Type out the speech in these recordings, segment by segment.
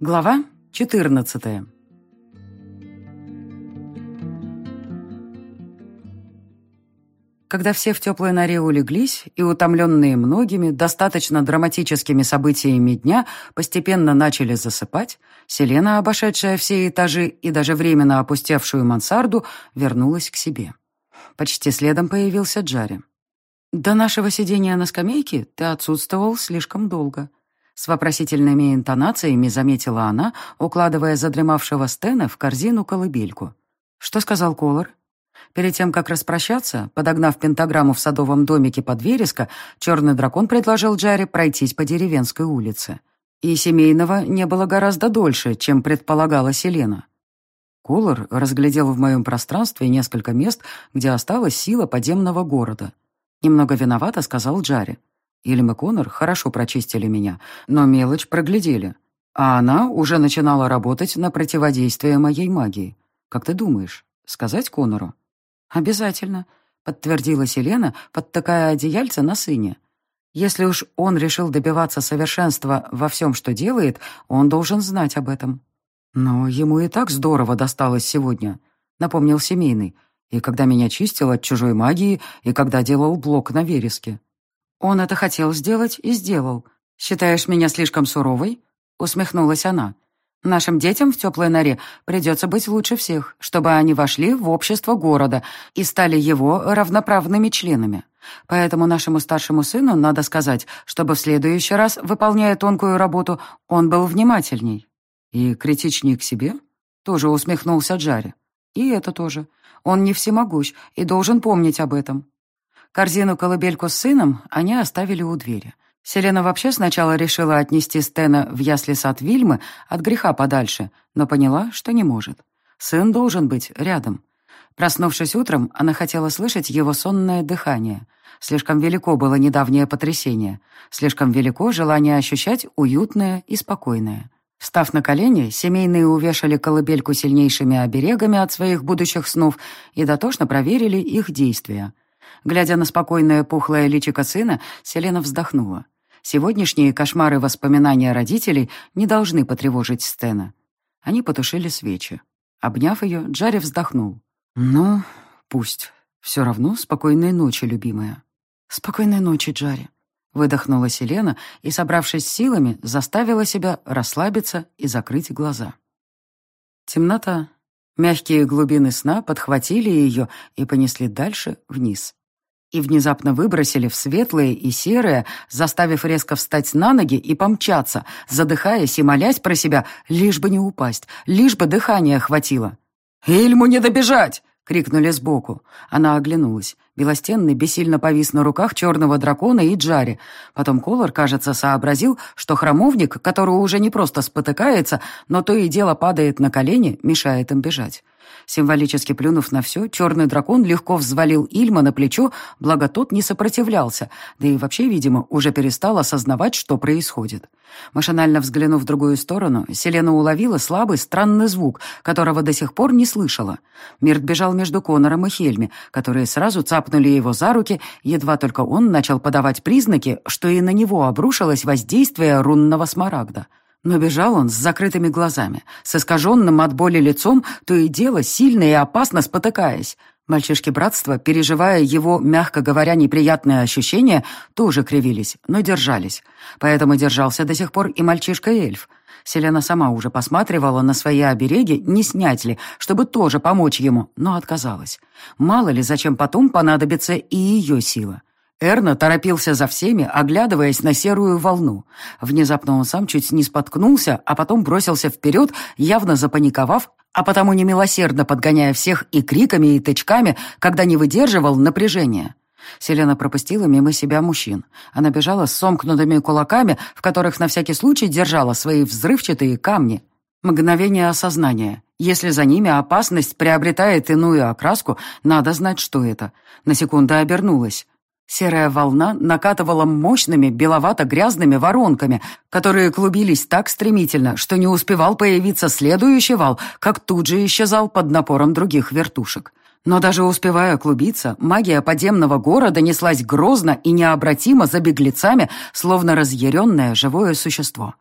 Глава 14 Когда все в теплой норе улеглись и, утомленные многими, достаточно драматическими событиями дня, постепенно начали засыпать, Селена, обошедшая все этажи и даже временно опустевшую мансарду, вернулась к себе. Почти следом появился Джари. «До нашего сидения на скамейке ты отсутствовал слишком долго», с вопросительными интонациями заметила она, укладывая задремавшего Стена в корзину колыбельку. «Что сказал Колор?» Перед тем, как распрощаться, подогнав пентаграмму в садовом домике под вереско, черный дракон предложил Джаре пройтись по деревенской улице. И семейного не было гораздо дольше, чем предполагала Селена. Колор разглядел в моем пространстве несколько мест, где осталась сила подземного города. Немного виновато сказал Джаре. Ильм и Конор хорошо прочистили меня, но мелочь проглядели. А она уже начинала работать на противодействие моей магии. Как ты думаешь, сказать Конору? «Обязательно», — подтвердила Селена, подтыкая одеяльце на сыне. «Если уж он решил добиваться совершенства во всем, что делает, он должен знать об этом». «Но ему и так здорово досталось сегодня», — напомнил семейный. «И когда меня чистил от чужой магии, и когда делал блок на вереске». «Он это хотел сделать и сделал. Считаешь меня слишком суровой?» — усмехнулась она. «Нашим детям в теплой норе придется быть лучше всех, чтобы они вошли в общество города и стали его равноправными членами. Поэтому нашему старшему сыну надо сказать, чтобы в следующий раз, выполняя тонкую работу, он был внимательней». «И критичнее к себе?» — тоже усмехнулся Джари. «И это тоже. Он не всемогущ и должен помнить об этом. Корзину-колыбельку с сыном они оставили у двери. Селена вообще сначала решила отнести Стена в ясли сад Вильмы от греха подальше, но поняла, что не может. Сын должен быть рядом. Проснувшись утром, она хотела слышать его сонное дыхание. Слишком велико было недавнее потрясение. Слишком велико желание ощущать уютное и спокойное. Встав на колени, семейные увешали колыбельку сильнейшими оберегами от своих будущих снов и дотошно проверили их действия. Глядя на спокойное пухлое личико сына, Селена вздохнула. Сегодняшние кошмары воспоминания родителей не должны потревожить Стена. Они потушили свечи. Обняв ее, Джарри вздохнул. «Ну, пусть. Все равно спокойной ночи, любимая». «Спокойной ночи, Джарри», — выдохнула Селена и, собравшись силами, заставила себя расслабиться и закрыть глаза. Темнота. Мягкие глубины сна подхватили ее и понесли дальше вниз и внезапно выбросили в светлое и серое, заставив резко встать на ноги и помчаться, задыхаясь и молясь про себя, лишь бы не упасть, лишь бы дыхания хватило. «Эльму не добежать!» — крикнули сбоку. Она оглянулась. Белостенный бессильно повис на руках черного дракона и Джари. Потом Колор, кажется, сообразил, что храмовник, который уже не просто спотыкается, но то и дело падает на колени, мешает им бежать. Символически плюнув на все, черный дракон легко взвалил Ильма на плечо, благо тот не сопротивлялся, да и вообще, видимо, уже перестал осознавать, что происходит. Машинально взглянув в другую сторону, Селена уловила слабый, странный звук, которого до сих пор не слышала. Мирт бежал между Конором и Хельми, которые сразу цапнули его за руки, едва только он начал подавать признаки, что и на него обрушилось воздействие рунного смарагда. Но бежал он с закрытыми глазами, с искаженным от боли лицом, то и дело сильно и опасно спотыкаясь. Мальчишки братства, переживая его, мягко говоря, неприятные ощущения, тоже кривились, но держались. Поэтому держался до сих пор и мальчишка-эльф. Селена сама уже посматривала на свои обереги, не снять ли, чтобы тоже помочь ему, но отказалась. Мало ли, зачем потом понадобится и ее сила. Эрна торопился за всеми, оглядываясь на серую волну. Внезапно он сам чуть не споткнулся, а потом бросился вперед, явно запаниковав, а потому немилосердно подгоняя всех и криками, и тычками, когда не выдерживал напряжения. Селена пропустила мимо себя мужчин. Она бежала с сомкнутыми кулаками, в которых на всякий случай держала свои взрывчатые камни. Мгновение осознания. Если за ними опасность приобретает иную окраску, надо знать, что это. На секунду обернулась. Серая волна накатывала мощными беловато-грязными воронками, которые клубились так стремительно, что не успевал появиться следующий вал, как тут же исчезал под напором других вертушек. Но даже успевая клубиться, магия подземного города неслась грозно и необратимо за беглецами, словно разъяренное живое существо.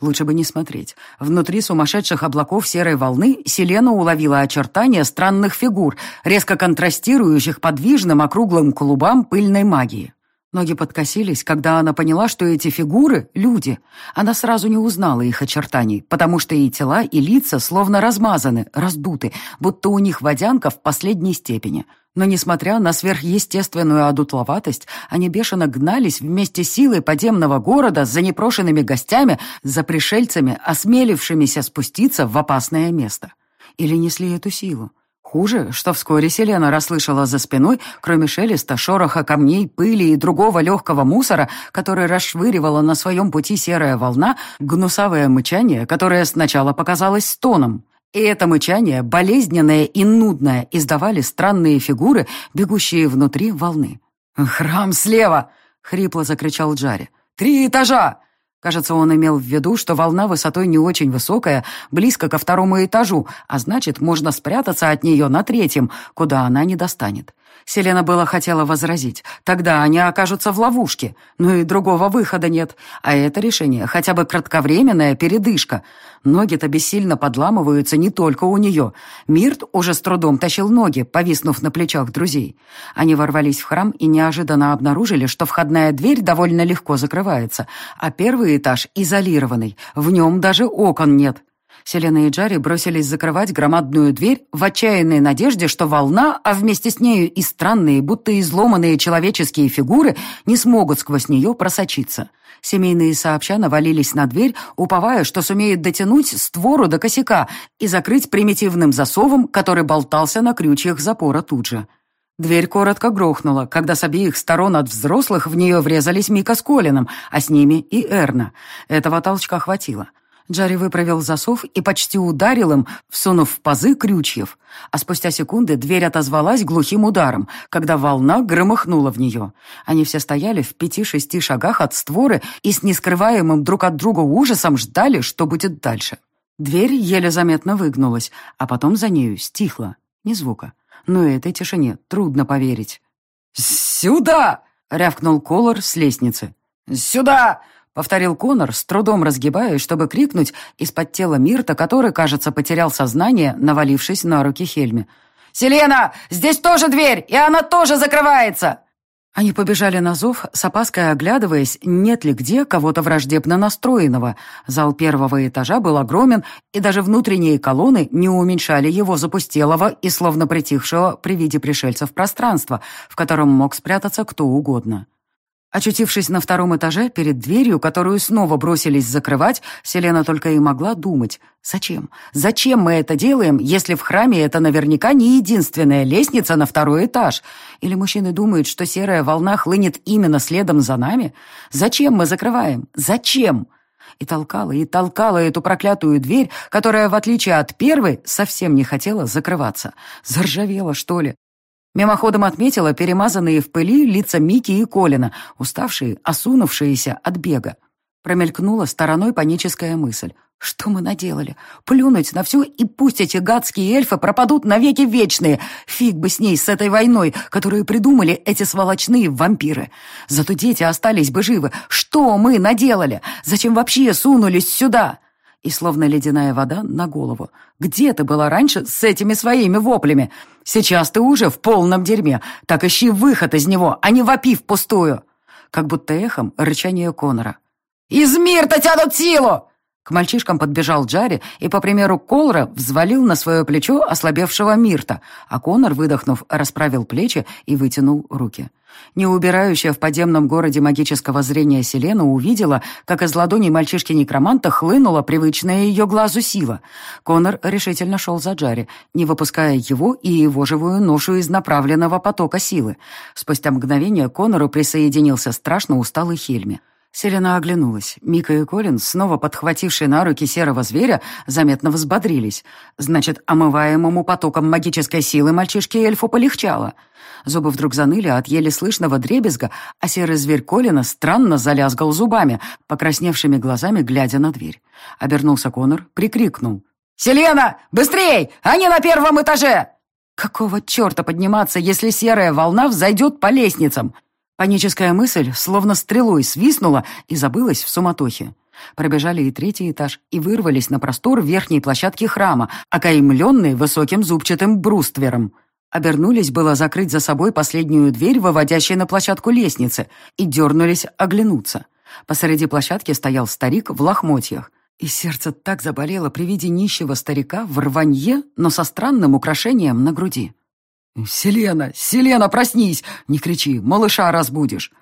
Лучше бы не смотреть. Внутри сумасшедших облаков серой волны Селена уловила очертания странных фигур, резко контрастирующих подвижным округлым клубам пыльной магии. Ноги подкосились, когда она поняла, что эти фигуры — люди. Она сразу не узнала их очертаний, потому что и тела, и лица словно размазаны, раздуты, будто у них водянка в последней степени. Но, несмотря на сверхъестественную одутловатость, они бешено гнались вместе силой подземного города за непрошенными гостями, за пришельцами, осмелившимися спуститься в опасное место. Или несли эту силу. Хуже, что вскоре Селена расслышала за спиной, кроме шелеста, шороха камней, пыли и другого легкого мусора, который расшвыривала на своем пути серая волна, гнусавое мычание, которое сначала показалось стоном. И это мычание, болезненное и нудное, издавали странные фигуры, бегущие внутри волны. «Храм слева!» — хрипло закричал Джари. «Три этажа!» Кажется, он имел в виду, что волна высотой не очень высокая, близко ко второму этажу, а значит, можно спрятаться от нее на третьем, куда она не достанет. Селена было хотела возразить. Тогда они окажутся в ловушке. Но и другого выхода нет. А это решение хотя бы кратковременная передышка. Ноги-то бессильно подламываются не только у нее. Мирт уже с трудом тащил ноги, повиснув на плечах друзей. Они ворвались в храм и неожиданно обнаружили, что входная дверь довольно легко закрывается, а первый этаж изолированный. В нем даже окон нет. Селена и Джарри бросились закрывать громадную дверь в отчаянной надежде, что волна, а вместе с нею и странные, будто изломанные человеческие фигуры не смогут сквозь нее просочиться. Семейные сообща навалились на дверь, уповая, что сумеют дотянуть створу до косяка и закрыть примитивным засовом, который болтался на крючьях запора тут же. Дверь коротко грохнула, когда с обеих сторон от взрослых в нее врезались Мика с Колином, а с ними и Эрна. Этого толчка хватило. Джарри выправил засов и почти ударил им, всунув в пазы крючьев. А спустя секунды дверь отозвалась глухим ударом, когда волна громыхнула в нее. Они все стояли в пяти-шести шагах от створы и с нескрываемым друг от друга ужасом ждали, что будет дальше. Дверь еле заметно выгнулась, а потом за нею стихла. Ни звука. Но этой тишине трудно поверить. «Сюда!» — рявкнул Колор с лестницы. «Сюда!» — повторил Конор, с трудом разгибаясь, чтобы крикнуть из-под тела Мирта, который, кажется, потерял сознание, навалившись на руки Хельме. «Селена, здесь тоже дверь, и она тоже закрывается!» Они побежали на зов, с опаской оглядываясь, нет ли где кого-то враждебно настроенного. Зал первого этажа был огромен, и даже внутренние колонны не уменьшали его запустелого и словно притихшего при виде пришельцев пространства, в котором мог спрятаться кто угодно. Очутившись на втором этаже, перед дверью, которую снова бросились закрывать, Селена только и могла думать. «Зачем? Зачем мы это делаем, если в храме это наверняка не единственная лестница на второй этаж? Или мужчины думают, что серая волна хлынет именно следом за нами? Зачем мы закрываем? Зачем?» И толкала, и толкала эту проклятую дверь, которая, в отличие от первой, совсем не хотела закрываться. Заржавела, что ли? Мимоходом отметила перемазанные в пыли лица Мики и Колина, уставшие, осунувшиеся от бега. Промелькнула стороной паническая мысль. Что мы наделали? Плюнуть на всю, и пусть эти гадские эльфы пропадут навеки вечные. Фиг бы с ней, с этой войной, которую придумали эти сволочные вампиры. Зато дети остались бы живы. Что мы наделали? Зачем вообще сунулись сюда? И словно ледяная вода на голову. «Где ты была раньше с этими своими воплями? Сейчас ты уже в полном дерьме. Так ищи выход из него, а не вопи впустую!» Как будто эхом рычание Конора. «Из мир-то тянут силу!» К мальчишкам подбежал Джарри и, по примеру Колра, взвалил на свое плечо ослабевшего Мирта, а Конор, выдохнув, расправил плечи и вытянул руки. Неубирающая в подземном городе магического зрения Селена увидела, как из ладони мальчишки-некроманта хлынула привычная ее глазу сила. Конор решительно шел за Джарри, не выпуская его и его живую ношу из направленного потока силы. Спустя мгновение Конору присоединился страшно усталый Хельми. Селена оглянулась. Мика и Колин, снова подхватившие на руки серого зверя, заметно взбодрились. Значит, омываемому потоком магической силы мальчишке-эльфу полегчало. Зубы вдруг заныли от еле слышного дребезга, а серый зверь Колина странно залязгал зубами, покрасневшими глазами глядя на дверь. Обернулся Конор, прикрикнул. «Селена, быстрей! Они на первом этаже!» Какого черта подниматься, если серая волна взойдет по лестницам? Паническая мысль словно стрелой свистнула и забылась в суматохе. Пробежали и третий этаж и вырвались на простор верхней площадки храма, окаймленной высоким зубчатым бруствером. Обернулись было закрыть за собой последнюю дверь, выводящую на площадку лестницы, и дернулись оглянуться. Посреди площадки стоял старик в лохмотьях. И сердце так заболело при виде нищего старика в рванье, но со странным украшением на груди. «Селена! Селена, проснись! Не кричи, малыша разбудишь!»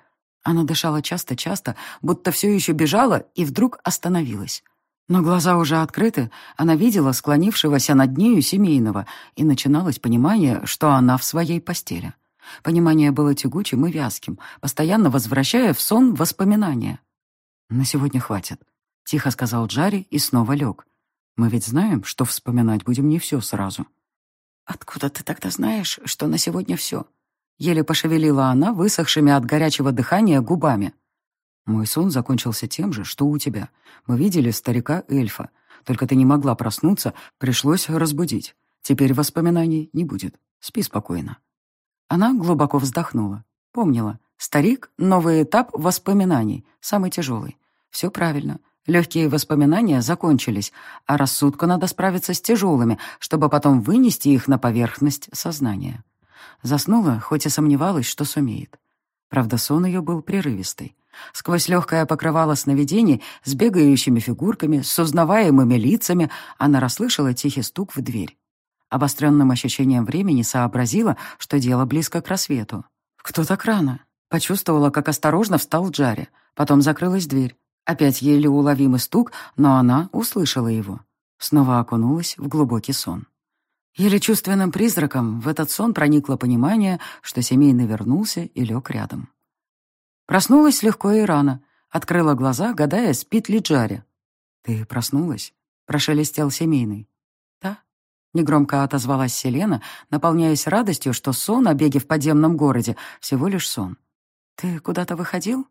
Она дышала часто-часто, будто все еще бежала, и вдруг остановилась. Но глаза уже открыты, она видела склонившегося над нею семейного, и начиналось понимание, что она в своей постели. Понимание было тягучим и вязким, постоянно возвращая в сон воспоминания. «На сегодня хватит», — тихо сказал Джари и снова лег. «Мы ведь знаем, что вспоминать будем не все сразу». «Откуда ты тогда знаешь, что на сегодня все?» Еле пошевелила она высохшими от горячего дыхания губами. «Мой сон закончился тем же, что у тебя. Мы видели старика-эльфа. Только ты не могла проснуться, пришлось разбудить. Теперь воспоминаний не будет. Спи спокойно». Она глубоко вздохнула. Помнила. Старик — новый этап воспоминаний, самый тяжелый. Все правильно. Легкие воспоминания закончились, а рассудку надо справиться с тяжелыми, чтобы потом вынести их на поверхность сознания. Заснула, хоть и сомневалась, что сумеет. Правда, сон ее был прерывистый. Сквозь легкое покрывало сновидений с бегающими фигурками, с узнаваемыми лицами, она расслышала тихий стук в дверь. Обостренным ощущением времени сообразила, что дело близко к рассвету. «Кто так рано?» Почувствовала, как осторожно встал Джарри. Потом закрылась дверь. Опять еле уловимый стук, но она услышала его. Снова окунулась в глубокий сон. Еле чувственным призраком в этот сон проникло понимание, что семейный вернулся и лег рядом. Проснулась легко и рано. Открыла глаза, гадая, спит ли Джари. «Ты проснулась?» — прошелестел семейный. «Да». Негромко отозвалась Селена, наполняясь радостью, что сон о беге в подземном городе — всего лишь сон. «Ты куда-то выходил?»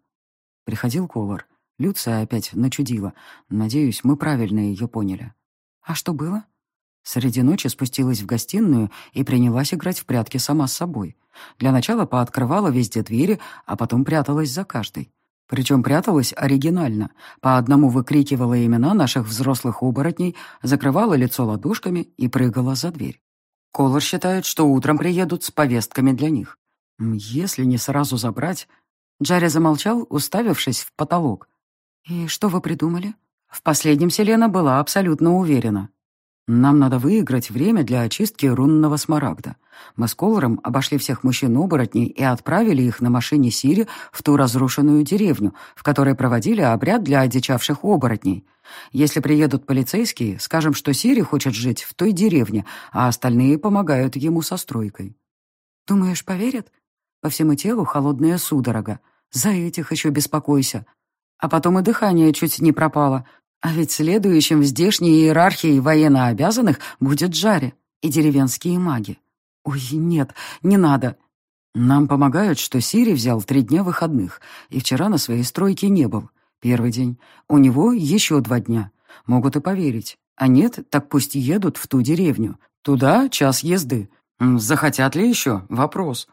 Приходил Колор. Люция опять начудила. Надеюсь, мы правильно ее поняли. «А что было?» Среди ночи спустилась в гостиную и принялась играть в прятки сама с собой. Для начала пооткрывала везде двери, а потом пряталась за каждой. Причем пряталась оригинально. По одному выкрикивала имена наших взрослых оборотней, закрывала лицо ладошками и прыгала за дверь. Колор считает, что утром приедут с повестками для них. Если не сразу забрать... Джарри замолчал, уставившись в потолок. «И что вы придумали?» В последнем Селена была абсолютно уверена. Нам надо выиграть время для очистки рунного смарагда. Мы с Колором обошли всех мужчин-оборотней и отправили их на машине Сири в ту разрушенную деревню, в которой проводили обряд для одичавших оборотней. Если приедут полицейские, скажем, что Сири хочет жить в той деревне, а остальные помогают ему со стройкой. Думаешь, поверят? По всему телу холодная судорога. За этих еще беспокойся. А потом и дыхание чуть не пропало. А ведь следующим в здешней иерархии военнообязанных будет Джари и деревенские маги. Ой, нет, не надо. Нам помогают, что Сири взял три дня выходных, и вчера на своей стройке не был. Первый день. У него еще два дня. Могут и поверить. А нет, так пусть едут в ту деревню. Туда час езды. Захотят ли еще? Вопрос.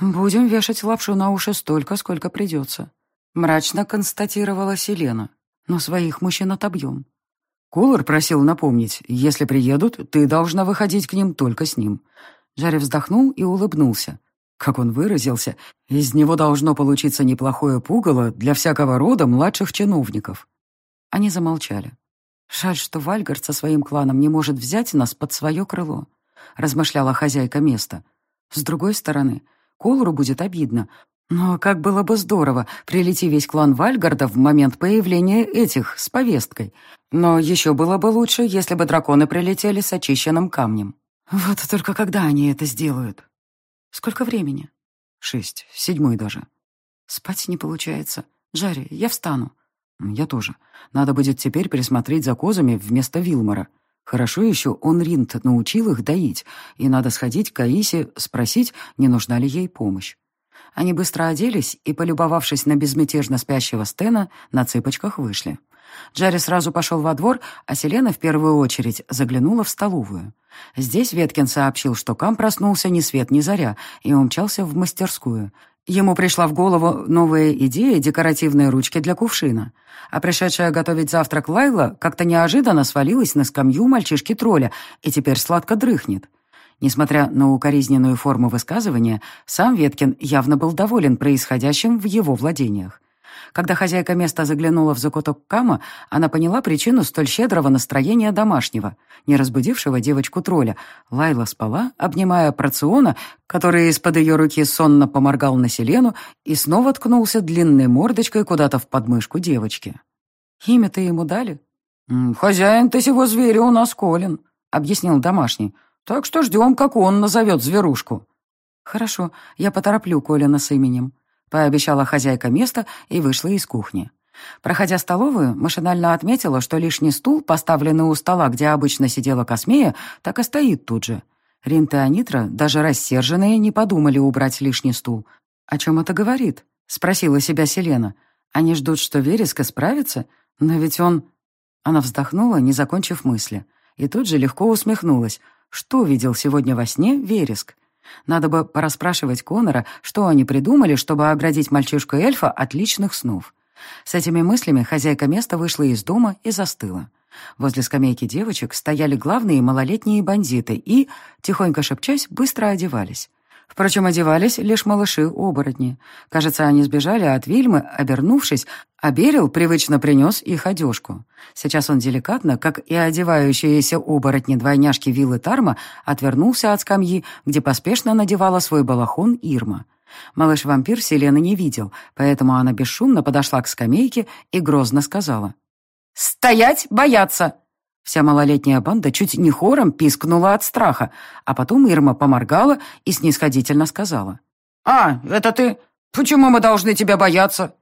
Будем вешать лапшу на уши столько, сколько придется. Мрачно констатировала Селена но своих мужчин отобьем. Кулер просил напомнить, если приедут, ты должна выходить к ним только с ним. Жарев вздохнул и улыбнулся. Как он выразился, из него должно получиться неплохое пугало для всякого рода младших чиновников. Они замолчали. «Жаль, что Вальгард со своим кланом не может взять нас под свое крыло», размышляла хозяйка места. «С другой стороны, Колору будет обидно. Но как было бы здорово, прилети весь клан Вальгарда в момент появления этих с повесткой. Но еще было бы лучше, если бы драконы прилетели с очищенным камнем. Вот только когда они это сделают? Сколько времени? Шесть, седьмой даже. Спать не получается. Джарри, я встану. Я тоже. Надо будет теперь присмотреть за козами вместо Вилмора. Хорошо еще он Ринт научил их доить, и надо сходить к Аисе, спросить, не нужна ли ей помощь. Они быстро оделись и, полюбовавшись на безмятежно спящего Стена, на цыпочках вышли. Джарри сразу пошел во двор, а Селена в первую очередь заглянула в столовую. Здесь Веткин сообщил, что Кам проснулся ни свет ни заря и умчался в мастерскую. Ему пришла в голову новая идея декоративной ручки для кувшина. А пришедшая готовить завтрак Лайла как-то неожиданно свалилась на скамью мальчишки-тролля и теперь сладко дрыхнет. Несмотря на укоризненную форму высказывания, сам Веткин явно был доволен происходящим в его владениях. Когда хозяйка места заглянула в закуток Кама, она поняла причину столь щедрого настроения домашнего, не разбудившего девочку-тролля. Лайла спала, обнимая порциона, который из-под ее руки сонно поморгал на Селену и снова ткнулся длинной мордочкой куда-то в подмышку девочки. «Имя-то ему дали?» «Хозяин-то сего зверя у нас Колин», — объяснил домашний. «Так что ждем, как он назовет зверушку». «Хорошо, я потороплю Колина с именем», — пообещала хозяйка места и вышла из кухни. Проходя столовую, машинально отметила, что лишний стул, поставленный у стола, где обычно сидела Космея, так и стоит тут же. Ринта и Анитра, даже рассерженные, не подумали убрать лишний стул. «О чем это говорит?» — спросила себя Селена. «Они ждут, что Вереска справится? Но ведь он...» Она вздохнула, не закончив мысли, и тут же легко усмехнулась. Что видел сегодня во сне Вереск? Надо бы порасспрашивать Конора, что они придумали, чтобы оградить мальчишку-эльфа от личных снов. С этими мыслями хозяйка места вышла из дома и застыла. Возле скамейки девочек стояли главные малолетние бандиты и, тихонько шепчась, быстро одевались. Впрочем, одевались лишь малыши-оборотни. Кажется, они сбежали от Вильмы, обернувшись, а Берил привычно принес их одежку. Сейчас он деликатно, как и одевающиеся оборотни-двойняшки Виллы Тарма, отвернулся от скамьи, где поспешно надевала свой балахон Ирма. Малыш-вампир Селена не видел, поэтому она бесшумно подошла к скамейке и грозно сказала. «Стоять! Бояться!» Вся малолетняя банда чуть не хором пискнула от страха, а потом Ирма поморгала и снисходительно сказала. «А, это ты? Почему мы должны тебя бояться?»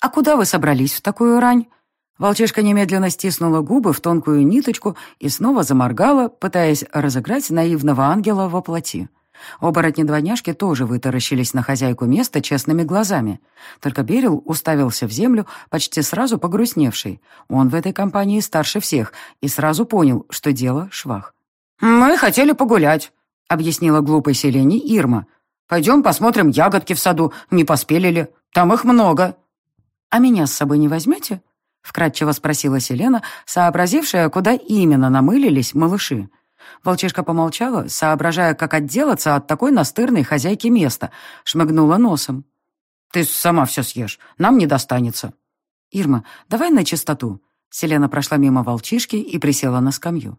«А куда вы собрались в такую рань?» Волчишка немедленно стиснула губы в тонкую ниточку и снова заморгала, пытаясь разыграть наивного ангела во плоти. Оборотни-двойняшки тоже вытаращились на хозяйку места честными глазами. Только Берил уставился в землю, почти сразу погрустневший. Он в этой компании старше всех и сразу понял, что дело швах. «Мы хотели погулять», — объяснила глупой Селене Ирма. «Пойдем посмотрим ягодки в саду, не поспели ли. Там их много». «А меня с собой не возьмете?» — вкратчиво спросила Селена, сообразившая, куда именно намылились малыши. Волчишка помолчала, соображая, как отделаться от такой настырной хозяйки места, шмыгнула носом. «Ты сама все съешь, нам не достанется». «Ирма, давай на чистоту». Селена прошла мимо волчишки и присела на скамью.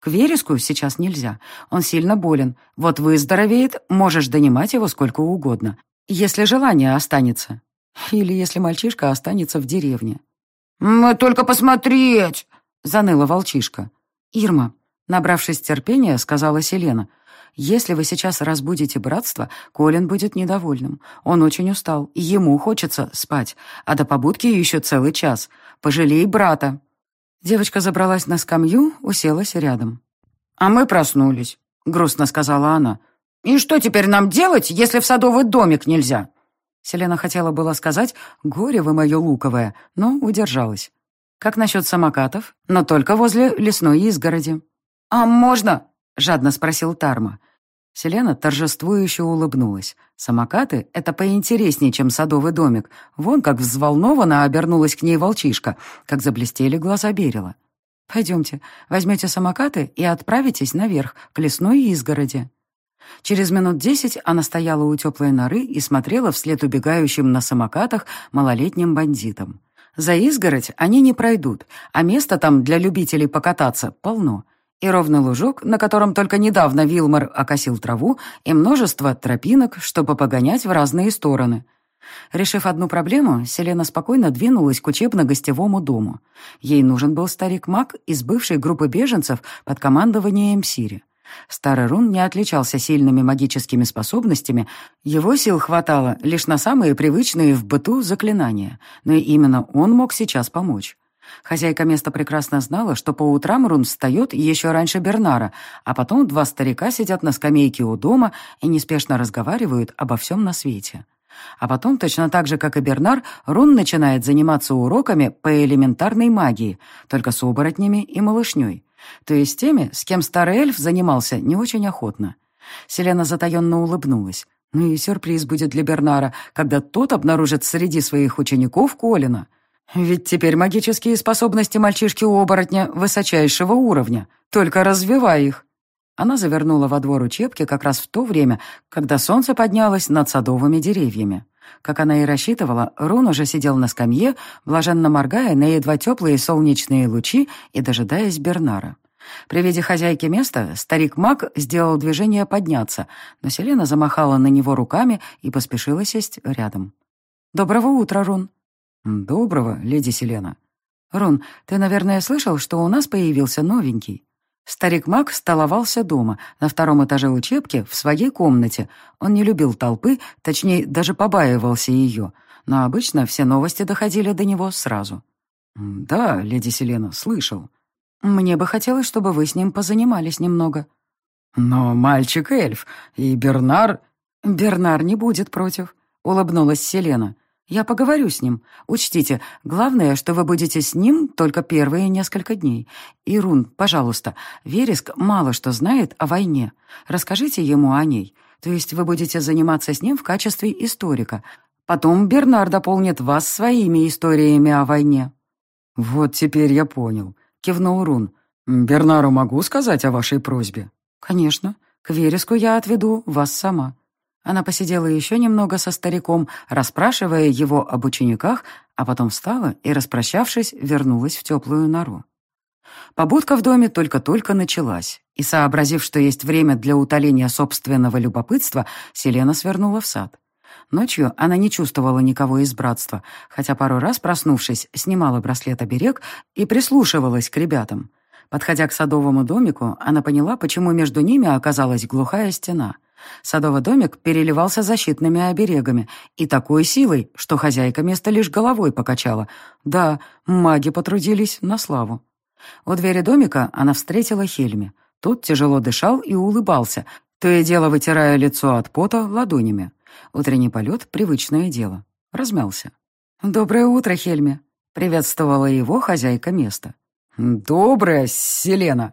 «К вереску сейчас нельзя. Он сильно болен. Вот выздоровеет, можешь донимать его сколько угодно. Если желание останется. Или если мальчишка останется в деревне». «Мы только посмотреть!» — заныла волчишка. «Ирма, Набравшись терпения, сказала Селена. «Если вы сейчас разбудите братство, Колин будет недовольным. Он очень устал, ему хочется спать, а до побудки еще целый час. Пожалей брата». Девочка забралась на скамью, уселась рядом. «А мы проснулись», — грустно сказала она. «И что теперь нам делать, если в садовый домик нельзя?» Селена хотела было сказать «Горе вы мое луковое», но удержалась. «Как насчет самокатов? Но только возле лесной изгороди». «А можно?» — жадно спросил Тарма. Селена торжествующе улыбнулась. Самокаты — это поинтереснее, чем садовый домик. Вон как взволнованно обернулась к ней волчишка, как заблестели глаза Берила. «Пойдемте, возьмете самокаты и отправитесь наверх, к лесной изгороди». Через минут десять она стояла у теплой норы и смотрела вслед убегающим на самокатах малолетним бандитам. За изгородь они не пройдут, а места там для любителей покататься полно — и ровный лужок, на котором только недавно Вилмар окосил траву, и множество тропинок, чтобы погонять в разные стороны. Решив одну проблему, Селена спокойно двинулась к учебно-гостевому дому. Ей нужен был старик-маг из бывшей группы беженцев под командованием Сири. Старый рун не отличался сильными магическими способностями, его сил хватало лишь на самые привычные в быту заклинания, но именно он мог сейчас помочь. Хозяйка места прекрасно знала, что по утрам Рун встает еще раньше Бернара, а потом два старика сидят на скамейке у дома и неспешно разговаривают обо всем на свете. А потом, точно так же, как и Бернар, Рун начинает заниматься уроками по элементарной магии, только с оборотнями и малышней. То есть теми, с кем старый эльф занимался не очень охотно. Селена затаенно улыбнулась. Ну и сюрприз будет для Бернара, когда тот обнаружит среди своих учеников Колина. Ведь теперь магические способности мальчишки-оборотня высочайшего уровня, только развивай их. Она завернула во двор учебки как раз в то время, когда солнце поднялось над садовыми деревьями. Как она и рассчитывала, Рун уже сидел на скамье, блаженно моргая на едва теплые солнечные лучи и дожидаясь Бернара. При виде хозяйки места старик Мак сделал движение подняться, но Селена замахала на него руками и поспешила сесть рядом. «Доброго утра, Рун!» «Доброго, леди Селена!» «Рун, ты, наверное, слышал, что у нас появился новенький?» Старик Мак столовался дома, на втором этаже учебки, в своей комнате. Он не любил толпы, точнее, даже побаивался ее, но обычно все новости доходили до него сразу. «Да, леди Селена, слышал». «Мне бы хотелось, чтобы вы с ним позанимались немного». «Но мальчик-эльф и Бернар...» «Бернар не будет против», — улыбнулась Селена. Я поговорю с ним. Учтите, главное, что вы будете с ним только первые несколько дней. Ирун, пожалуйста, Вереск мало что знает о войне. Расскажите ему о ней. То есть вы будете заниматься с ним в качестве историка. Потом Бернар дополнит вас своими историями о войне». «Вот теперь я понял», — кивнул Рун. «Бернару могу сказать о вашей просьбе?» «Конечно. К Вереску я отведу вас сама». Она посидела еще немного со стариком, расспрашивая его об учениках, а потом встала и, распрощавшись, вернулась в теплую нору. Побудка в доме только-только началась, и, сообразив, что есть время для утоления собственного любопытства, Селена свернула в сад. Ночью она не чувствовала никого из братства, хотя пару раз, проснувшись, снимала браслет-оберег и прислушивалась к ребятам. Подходя к садовому домику, она поняла, почему между ними оказалась глухая стена — Садовый домик переливался защитными оберегами и такой силой, что хозяйка места лишь головой покачала. Да, маги потрудились на славу. У двери домика она встретила Хельми. Тот тяжело дышал и улыбался, то и дело вытирая лицо от пота ладонями. Утренний полет — привычное дело. Размялся. «Доброе утро, Хельми!» — приветствовала его хозяйка места. «Доброе, Селена!»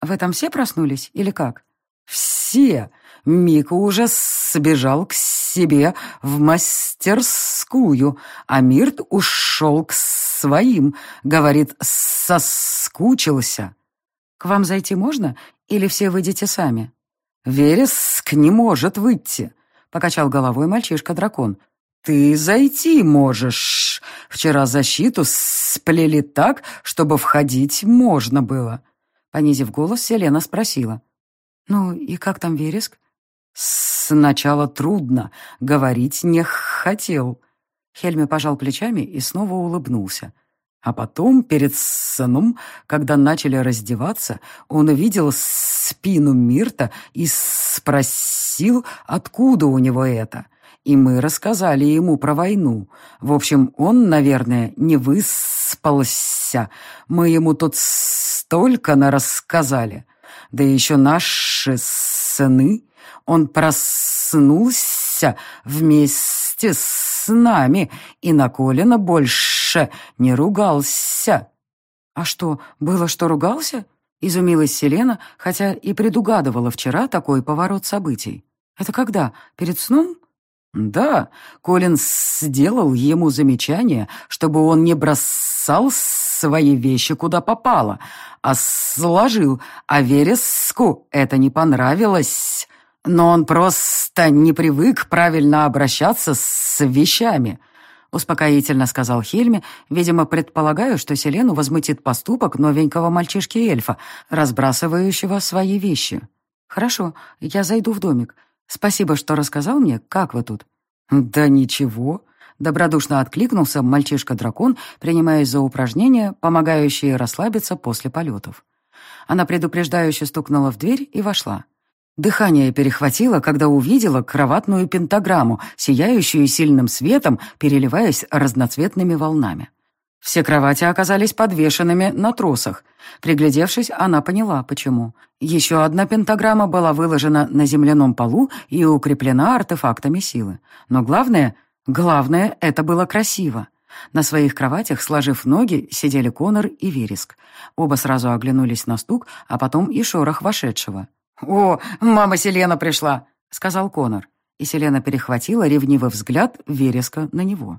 «Вы там все проснулись или как?» «Все! Мика уже сбежал к себе в мастерскую, а Мирт ушел к своим, говорит, соскучился. К вам зайти можно или все выйдете сами? Вереск не может выйти, покачал головой мальчишка-дракон. Ты зайти можешь. Вчера защиту сплели так, чтобы входить можно было. Понизив голос, Селена спросила. «Ну и как там Вереск?» «Сначала трудно, говорить не хотел». Хельми пожал плечами и снова улыбнулся. А потом, перед сыном, когда начали раздеваться, он увидел спину Мирта и спросил, откуда у него это. И мы рассказали ему про войну. В общем, он, наверное, не выспался. Мы ему тут столько нарассказали. Да еще наши сыны он проснулся вместе с нами и на Колина больше не ругался. «А что, было что ругался?» — изумилась Селена, хотя и предугадывала вчера такой поворот событий. «Это когда? Перед сном?» «Да, Колин сделал ему замечание, чтобы он не бросал свои вещи куда попало, а сложил, а Вереску это не понравилось. Но он просто не привык правильно обращаться с вещами. Успокоительно сказал Хельме, видимо, предполагаю, что Селену возмутит поступок новенького мальчишки-эльфа, разбрасывающего свои вещи. «Хорошо, я зайду в домик. Спасибо, что рассказал мне, как вы тут». «Да ничего», — добродушно откликнулся мальчишка-дракон, принимаясь за упражнения, помогающие расслабиться после полетов. Она предупреждающе стукнула в дверь и вошла. Дыхание перехватило, когда увидела кроватную пентаграмму, сияющую сильным светом, переливаясь разноцветными волнами. Все кровати оказались подвешенными на тросах. Приглядевшись, она поняла, почему. Еще одна пентаграмма была выложена на земляном полу и укреплена артефактами силы. Но главное, главное, это было красиво. На своих кроватях, сложив ноги, сидели Конор и Вереск. Оба сразу оглянулись на стук, а потом и шорох вошедшего. «О, мама Селена пришла!» — сказал Конор. И Селена перехватила ревнивый взгляд Вереска на него.